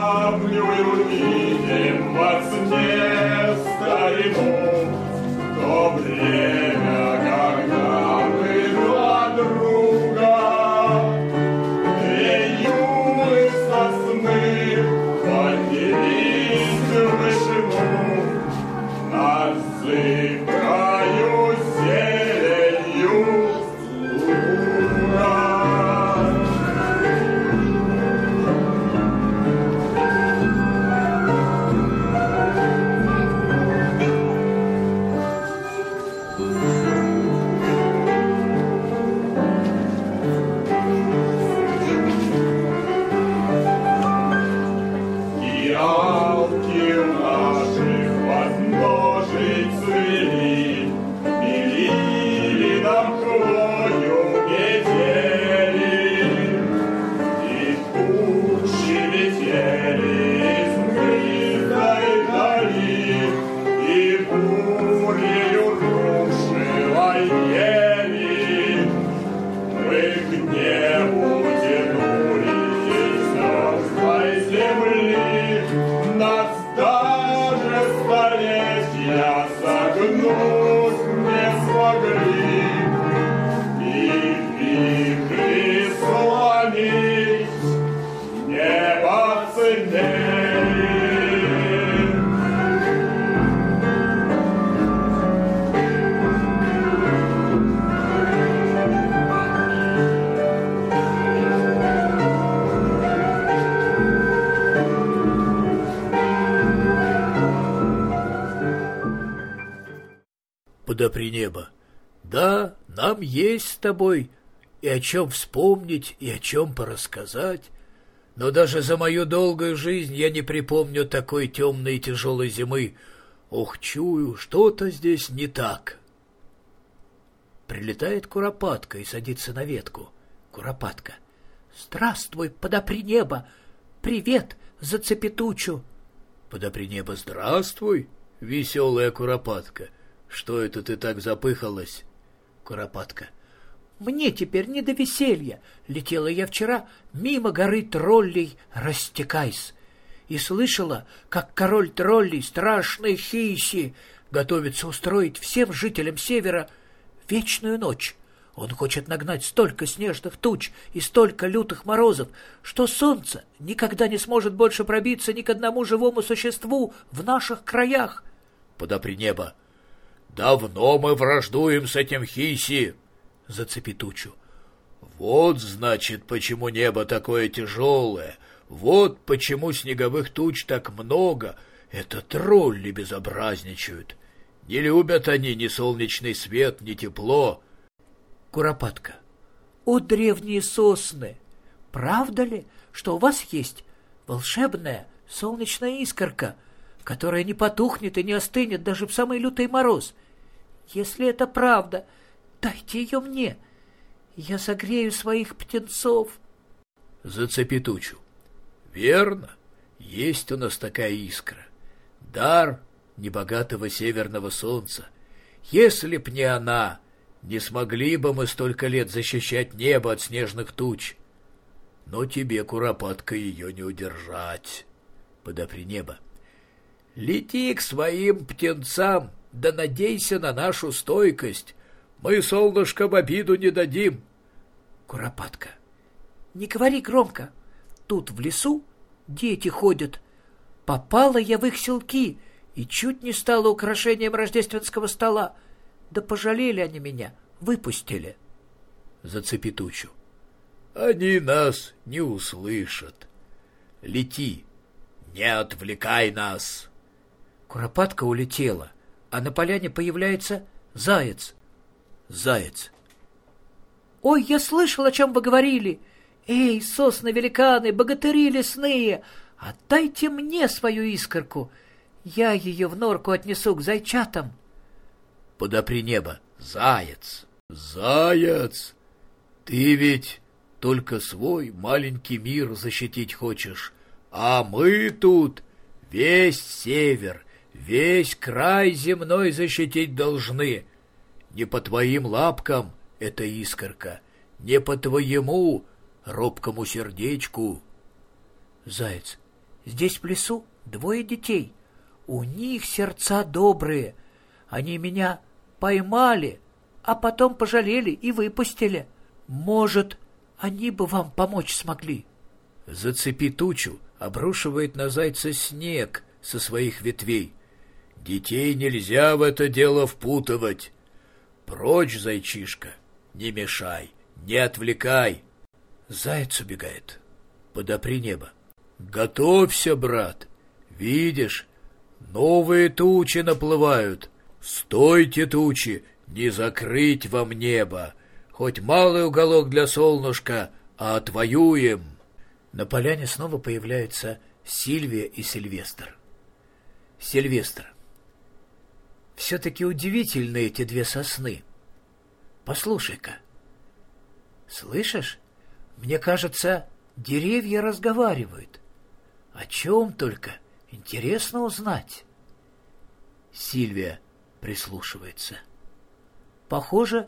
камню увидим во сне старину, кто блед. I don't know. Подопри небо. Да, нам есть с тобой и о чем вспомнить, и о чем порассказать. Но даже за мою долгую жизнь я не припомню такой темной и тяжелой зимы. Ох, чую, что-то здесь не так. Прилетает куропатка и садится на ветку. Куропатка. «Здравствуй, подопри небо! Привет, зацепи тучу!» Подопри небо, здравствуй, веселая куропатка. Что это ты так запыхалась? Куропатка. Мне теперь не до веселья. Летела я вчера мимо горы троллей, растекайся. И слышала, как король троллей, страшный Хиси, готовится устроить всем жителям севера вечную ночь. Он хочет нагнать столько снежных туч и столько лютых морозов, что солнце никогда не сможет больше пробиться ни к одному живому существу в наших краях. Подопри небо. Давно мы враждуем с этим Хиси, зацепи тучу. Вот, значит, почему небо такое тяжелое, вот почему снеговых туч так много. Это тролли безобразничают. Не любят они ни солнечный свет, ни тепло. Куропатка. О, древние сосны! Правда ли, что у вас есть волшебная солнечная искорка, которая не потухнет и не остынет даже в самый лютый мороз? Если это правда, дайте ее мне. Я согрею своих птенцов. Зацепи тучу. Верно, есть у нас такая искра. Дар небогатого северного солнца. Если б не она, не смогли бы мы столько лет защищать небо от снежных туч. Но тебе, куропатка, ее не удержать. Подопри небо. Лети к своим птенцам, да надейся на нашу стойкость. Мы, солнышко, в обиду не дадим. Куропатка. Не говори громко. Тут в лесу дети ходят. Попала я в их селки и чуть не стала украшением рождественского стола. Да пожалели они меня, выпустили. Зацепи тучу. Они нас не услышат. Лети, не отвлекай нас. Куропатка улетела, а на поляне появляется заяц. Заяц. Ой, я слышал, о чем вы говорили. Эй, сосны-великаны, богатыри лесные, отдайте мне свою искорку. Я ее в норку отнесу к зайчатам. Подопри небо. Заяц. Заяц. Ты ведь только свой маленький мир защитить хочешь. А мы тут весь север, весь край земной защитить должны. Не по твоим лапкам эта искорка, не по твоему робкому сердечку. Заяц. Здесь в лесу двое детей. У них сердца добрые. Они меня поймали, а потом пожалели и выпустили. Может, они бы вам помочь смогли. Зацепи тучу, обрушивает на зайца снег со своих ветвей. Детей нельзя в это дело впутывать. Прочь, зайчишка, не мешай, не отвлекай. Заяц убегает. Подопри небо. Готовься, брат. Видишь, новые тучи наплывают. Стойте, тучи, не закрыть вам небо. Хоть малый уголок для солнышка, а отвоюем. На поляне снова появляются Сильвия и Сильвестр. Сильвестр. Все-таки удивительны эти две сосны. Послушай-ка. Слышишь? Мне кажется, деревья разговаривают. О чем только? Интересно узнать. Сильвия прислушивается. Похоже,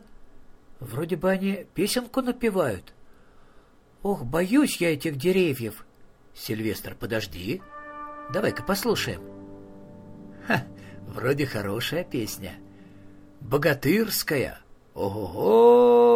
вроде бы они песенку напевают. Ох, боюсь я этих деревьев. Сильвестр, подожди. Давай-ка послушаем. Ха, вроде хорошая песня. Богатырская. Ого-го!